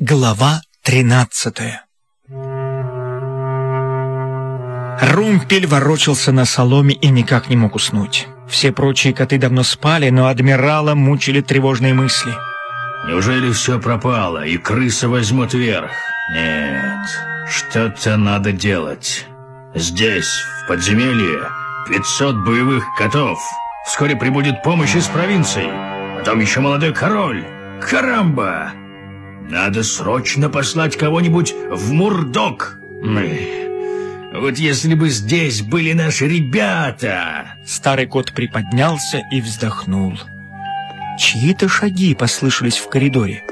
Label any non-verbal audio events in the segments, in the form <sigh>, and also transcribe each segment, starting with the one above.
Глава тринадцатая Румпель ворочался на соломе и никак не мог уснуть. Все прочие коты давно спали, но адмирала мучили тревожные мысли. Неужели все пропало, и крысы возьмут верх? Нет, что-то надо делать. Здесь, в подземелье, 500 боевых котов. Вскоре прибудет помощь из провинции. Потом еще молодой король. Карамба! Надо срочно послать кого-нибудь в Мурдок. Вот если бы здесь были наши ребята. Старый кот приподнялся и вздохнул. Чьи-то шаги послышались в коридоре,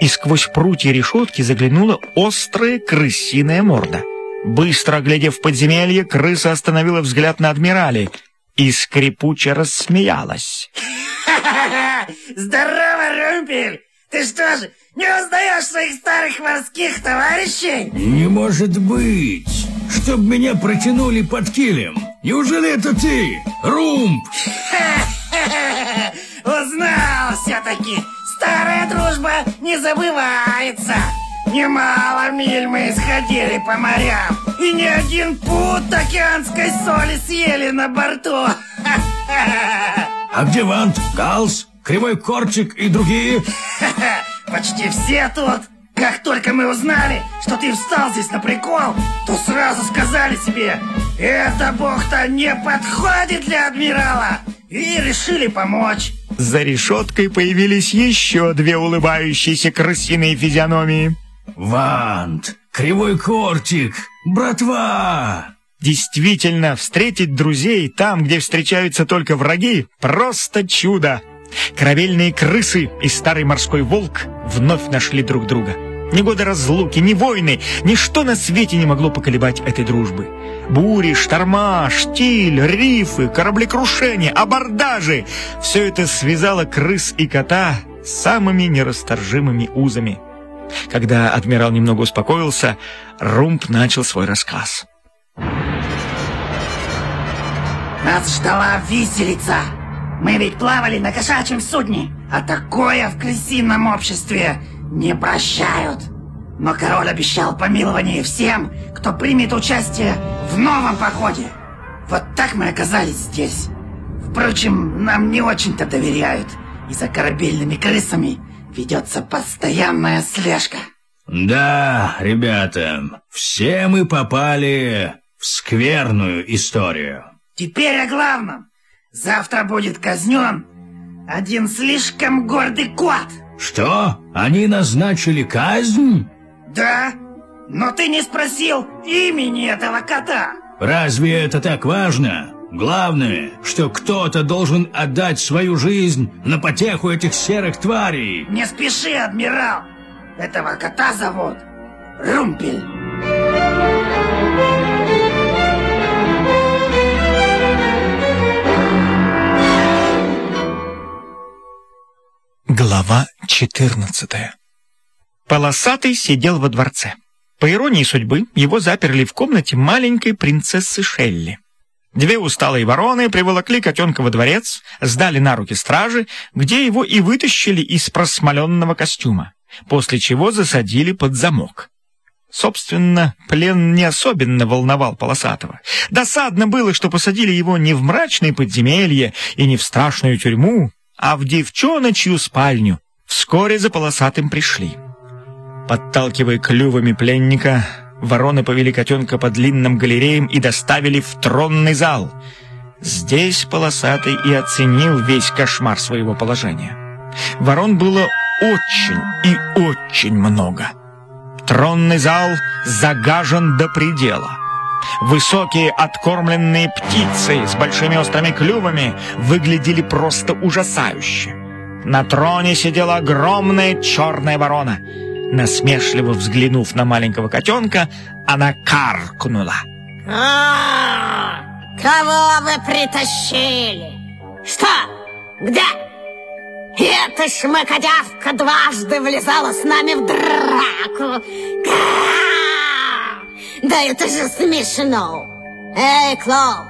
и сквозь прутья решетки заглянула острая крысиная морда. Быстро глядев в подземелье, крыса остановила взгляд на адмирале и скрипуче рассмеялась. <laughs> Здорово, Румпель! Ты что же, не узнаешь своих старых морских товарищей? Не может быть! Чтоб меня протянули под килем! Неужели это ты, Румп? <laughs> Узнал все-таки! Старая дружба не забывается! Немало миль мы исходили по морям, и ни один пуд океанской соли съели на борту! <laughs> А где Вант, Галс, Кривой Корчик и другие? <laughs> Почти все тут. Как только мы узнали, что ты встал здесь на прикол, то сразу сказали себе, эта бухта не подходит для адмирала, и решили помочь. За решеткой появились еще две улыбающиеся крысиные физиономии. Вант, Кривой Кортик, братва! Действительно, встретить друзей там, где встречаются только враги, просто чудо. Корабельные крысы и старый морской волк вновь нашли друг друга. Ни годы разлуки, ни войны, ничто на свете не могло поколебать этой дружбы. Бури, шторма, штиль, рифы, кораблекрушения, абордажи — все это связало крыс и кота самыми нерасторжимыми узами. Когда адмирал немного успокоился, Румп начал свой рассказ. Нас ждала виселица. Мы ведь плавали на кошачьем судне, а такое в крысином обществе не прощают. Но король обещал помилование всем, кто примет участие в новом походе. Вот так мы оказались здесь. Впрочем, нам не очень-то доверяют, и за корабельными крысами ведется постоянная слежка. Да, ребята, все мы попали в скверную историю. Теперь о главном. Завтра будет казнен один слишком гордый кот. Что? Они назначили казнь? Да, но ты не спросил имени этого кота. Разве это так важно? Главное, что кто-то должен отдать свою жизнь на потеху этих серых тварей. Не спеши, адмирал. Этого кота зовут Румпель. 14 Полосатый сидел во дворце. По иронии судьбы, его заперли в комнате маленькой принцессы Шелли. Две усталые вороны приволокли котенка во дворец, сдали на руки стражи, где его и вытащили из просмоленного костюма, после чего засадили под замок. Собственно, плен не особенно волновал Полосатого. Досадно было, что посадили его не в мрачное подземелье и не в страшную тюрьму, а в девчоночью спальню. Вскоре за Полосатым пришли. Подталкивая клювами пленника, вороны повели котенка по длинным галереям и доставили в тронный зал. Здесь Полосатый и оценил весь кошмар своего положения. Ворон было очень и очень много. Тронный зал загажен до предела. Высокие откормленные птицы с большими острыми клювами выглядели просто ужасающе. На троне сидела огромная черная ворона. Насмешливо взглянув на маленького котенка, она каркнула. А, кого вы притащили? Что? Где? Эта шмакодявка дважды влезала с нами в драку. Да это же смешно. Эй, Клоп,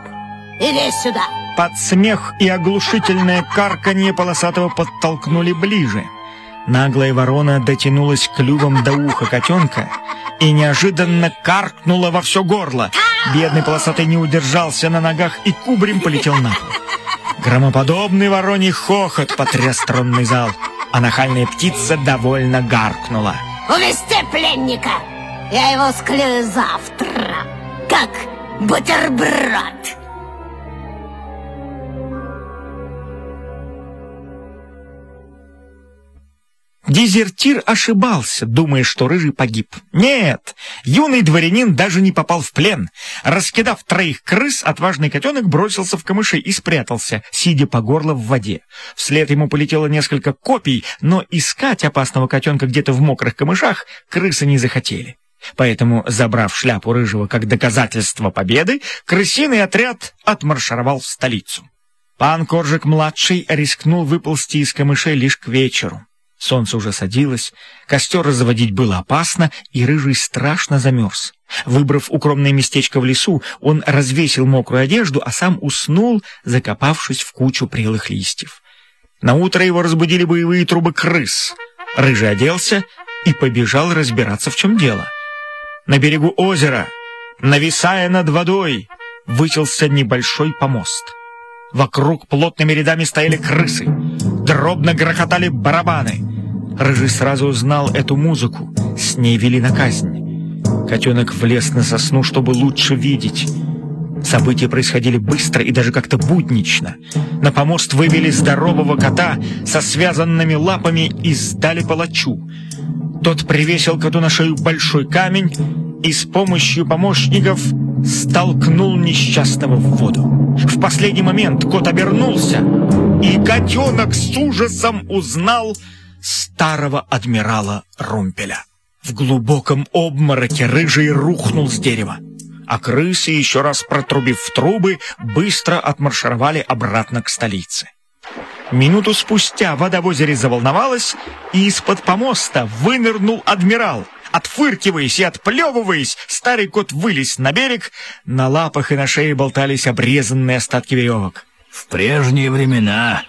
иди сюда. Под смех и оглушительное карканье полосатого подтолкнули ближе. Наглая ворона дотянулась клювом до уха котенка и неожиданно каркнула во все горло. Бедный полосатый не удержался на ногах и кубрем полетел на пол. Громоподобный вороний хохот потряс тронный зал, а нахальная птица довольно гаркнула. Увести пленника! Я его склею завтра, как бутерброд! Дезертир ошибался, думая, что Рыжий погиб. Нет, юный дворянин даже не попал в плен. Раскидав троих крыс, отважный котенок бросился в камыши и спрятался, сидя по горло в воде. Вслед ему полетело несколько копий, но искать опасного котенка где-то в мокрых камышах крысы не захотели. Поэтому, забрав шляпу Рыжего как доказательство победы, крысиный отряд отмаршировал в столицу. Пан Коржик-младший рискнул выползти из камышей лишь к вечеру. Солнце уже садилось, костер разводить было опасно, и Рыжий страшно замерз. Выбрав укромное местечко в лесу, он развесил мокрую одежду, а сам уснул, закопавшись в кучу прелых листьев. Наутро его разбудили боевые трубы крыс. Рыжий оделся и побежал разбираться, в чем дело. На берегу озера, нависая над водой, вытелся небольшой помост. Вокруг плотными рядами стояли крысы. Дробно грохотали барабаны. Рыжий сразу узнал эту музыку. С ней вели на казнь. Котенок влез на сосну, чтобы лучше видеть. События происходили быстро и даже как-то буднично. На помост вывели здорового кота со связанными лапами и сдали палачу. Тот привесил коту на шею большой камень и с помощью помощников столкнул несчастного в воду. В последний момент кот обернулся, и котенок с ужасом узнал, старого адмирала Румпеля. В глубоком обмороке рыжий рухнул с дерева, а крысы, еще раз протрубив в трубы, быстро отмаршировали обратно к столице. Минуту спустя вода в озере заволновалась, и из-под помоста вынырнул адмирал. Отфыркиваясь и отплевываясь, старый кот вылез на берег, на лапах и на шее болтались обрезанные остатки веревок. В прежние времена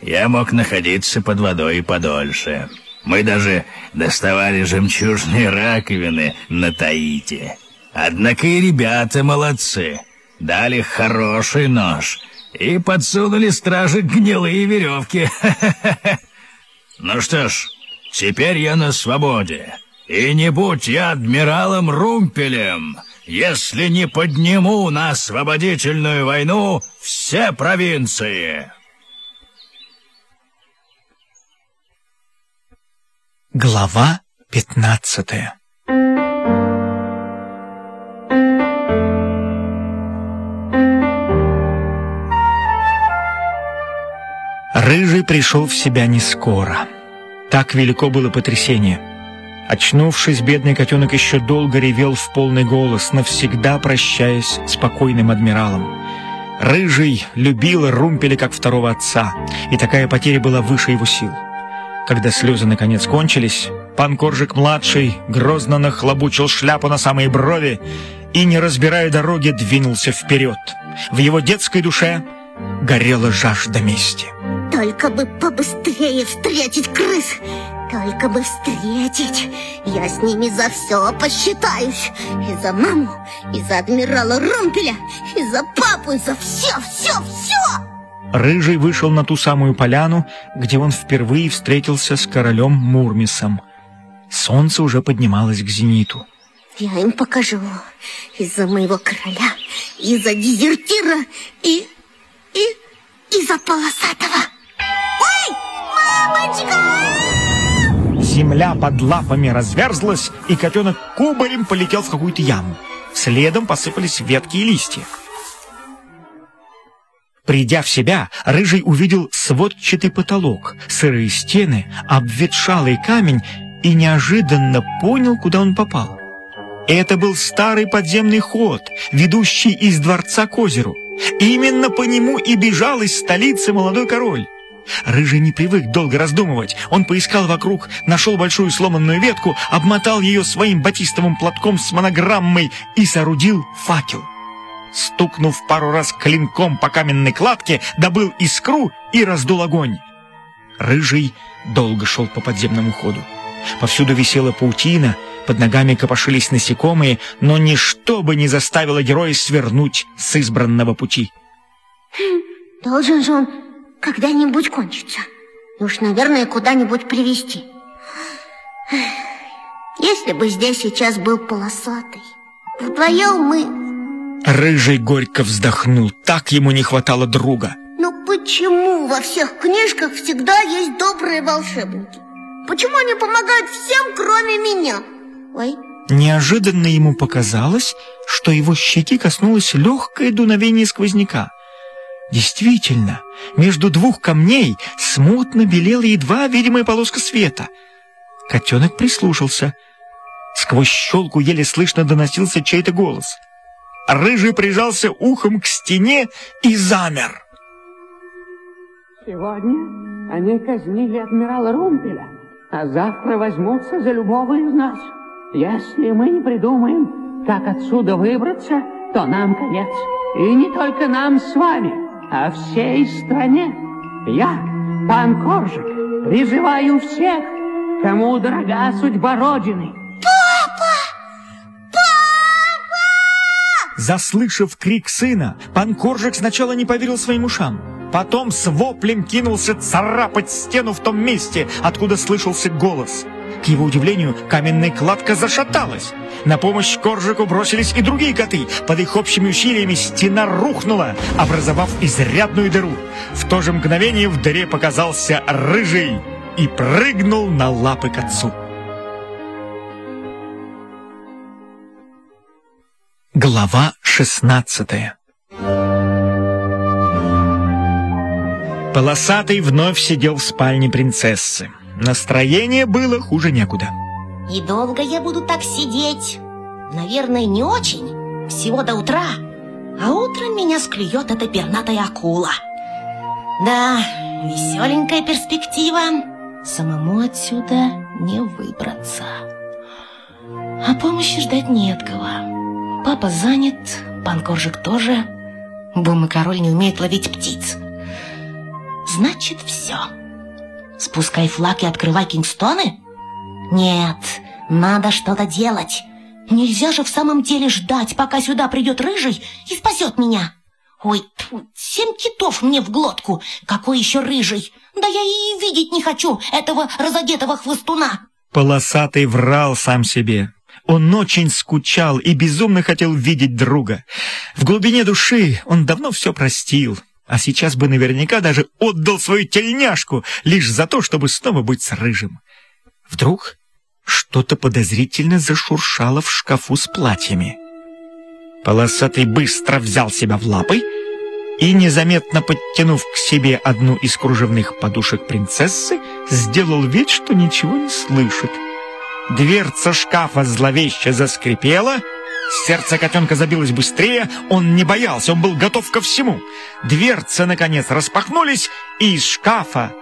я мог находиться под водой подольше. Мы даже доставали жемчужные раковины на Таити. Однако и ребята молодцы. Дали хороший нож и подсунули стражи гнилые веревки. <laughs> Ну что ж, теперь я на свободе. И не будь я адмиралом Румпелем, если не подниму на освободительную войну все провинции. Глава пятнадцатая Рыжий пришел в себя не скоро. Так велико было потрясение. Очнувшись, бедный котенок еще долго ревел в полный голос, навсегда прощаясь с покойным адмиралом. Рыжий любил Румпеля как второго отца, и такая потеря была выше его сил. Когда слезы наконец кончились, пан Коржик-младший грозно нахлобучил шляпу на самые брови и, не разбирая дороги, двинулся вперед. В его детской душе горела жажда мести. Только бы побыстрее встретить крыс, только бы встретить. Я с ними за все посчитаюсь. И за маму, и за адмирала Румпеля, и за папу, и за все, все, все. Рыжий вышел на ту самую поляну, где он впервые встретился с королем Мурмисом. Солнце уже поднималось к зениту. Я им покажу. Из-за моего короля, из-за дезертира и... и... из-за полосатого. Ой, мамочка! Земля под лапами разверзлась, и котенок кубарем полетел в какую-то яму. Следом посыпались ветки и листья. Придя в себя, Рыжий увидел сводчатый потолок, сырые стены, обветшалый камень и неожиданно понял, куда он попал. Это был старый подземный ход, ведущий из дворца к озеру. Именно по нему и бежал из столицы молодой король. Рыжий не привык долго раздумывать. Он поискал вокруг, нашел большую сломанную ветку, обмотал ее своим батистовым платком с монограммой и соорудил факел. Стукнув пару раз клинком по каменной кладке, добыл искру и раздул огонь. Рыжий долго шел по подземному ходу. Повсюду висела паутина, под ногами копошились насекомые, но ничто бы не заставило героя свернуть с избранного пути. Должен же он когда-нибудь кончиться. И уж, наверное, куда-нибудь привести. Если бы здесь сейчас был полосатый, вдвоем мы... Рыжий горько вздохнул, так ему не хватало друга. Но почему во всех книжках всегда есть добрые волшебники? Почему они помогают всем, кроме меня? Ой. Неожиданно ему показалось, что его щеки коснулось легкое дуновение сквозняка. Действительно, между двух камней смутно белела едва видимая полоска света. Котенок прислушался. Сквозь щелку еле слышно доносился чей-то голос. Рыжий прижался ухом к стене и замер. Сегодня они казнили адмирала Румпеля, а завтра возьмутся за любого из нас. Если мы не придумаем, как отсюда выбраться, то нам конец. И не только нам с вами, а всей стране. Я, пан Коржик, призываю всех, кому дорога судьба Родины. Заслышав крик сына, пан Коржик сначала не поверил своим ушам. Потом с воплем кинулся царапать стену в том месте, откуда слышался голос. К его удивлению, каменная кладка зашаталась. На помощь Коржику бросились и другие коты. Под их общими усилиями стена рухнула, образовав изрядную дыру. В то же мгновение в дыре показался рыжий и прыгнул на лапы к отцу. Глава шестнадцатая Полосатый вновь сидел в спальне принцессы. Настроение было хуже некуда. И долго я буду так сидеть? Наверное, не очень. Всего до утра. А утром меня склюет эта пернатая акула. Да, веселенькая перспектива. Самому отсюда не выбраться. А помощи ждать не от кого. Папа занят, пан Коржик тоже. Бум и король не умеет ловить птиц. Значит, все. Спускай флаг и открывай Кингстоны? Нет, надо что-то делать. Нельзя же в самом деле ждать, пока сюда придет рыжий и спасет меня. Ой, семь китов мне в глотку. Какой еще рыжий? Да я и видеть не хочу этого разодетого хвостуна. Полосатый врал сам себе. Он очень скучал и безумно хотел видеть друга. В глубине души он давно все простил а сейчас бы наверняка даже отдал свою тельняшку лишь за то, чтобы снова быть с рыжим. Вдруг что-то подозрительно зашуршало в шкафу с платьями. Полосатый быстро взял себя в лапы и, незаметно подтянув к себе одну из кружевных подушек принцессы, сделал вид, что ничего не слышит. Дверца шкафа зловеще заскрипела — Сердце котенка забилось быстрее, он не боялся, он был готов ко всему. Дверцы, наконец, распахнулись, и из шкафа